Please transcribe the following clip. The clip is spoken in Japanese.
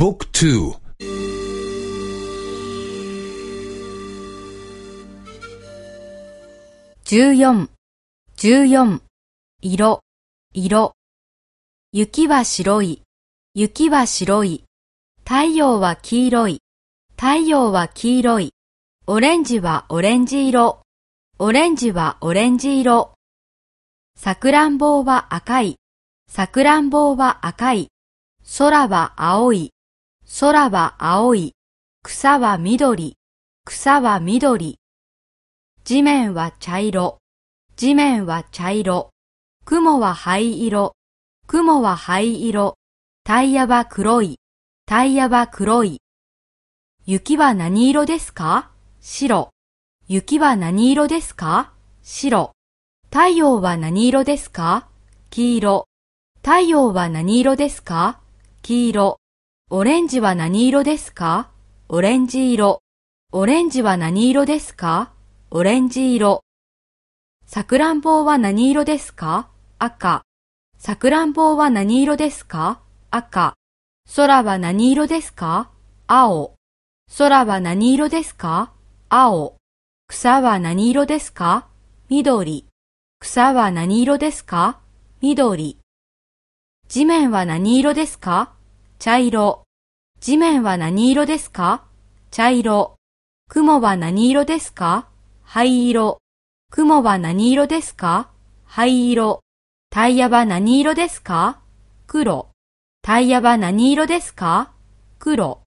บุ๊กทู十四、十四、色、色。雪は白い、雪は白い。太陽は黄色い、太陽は黄色い。オレンジはオレンジ色、オレンジはオレンジ色。さくらんぼは赤い、さくらんぼは赤い。空は青い、 空は青い。草は緑、草は緑。地面は茶色、地面は茶色。雲は灰色、雲は灰色。タイヤは黒い、タイヤは黒い。雪は何色ですか？白。雪は何色ですか？白。太陽は何色ですか？黄色。太陽は何色ですか？黄色。オレンジは何色ですか？オレンジ色。オレンジは何色ですか？オレンジ色。さくらんぼは何色ですか？赤。さくらんぼは何色ですか？赤。空は何色ですか？青。空は何色ですか？青。草は何色ですか？緑。草は何色ですか？緑。地面は何色ですか？茶色。地面は何色ですか？茶色。雲は何色ですか？灰色。雲は何色ですか？灰色。タイヤは何色ですか？黒。タイヤは何色ですか？黒。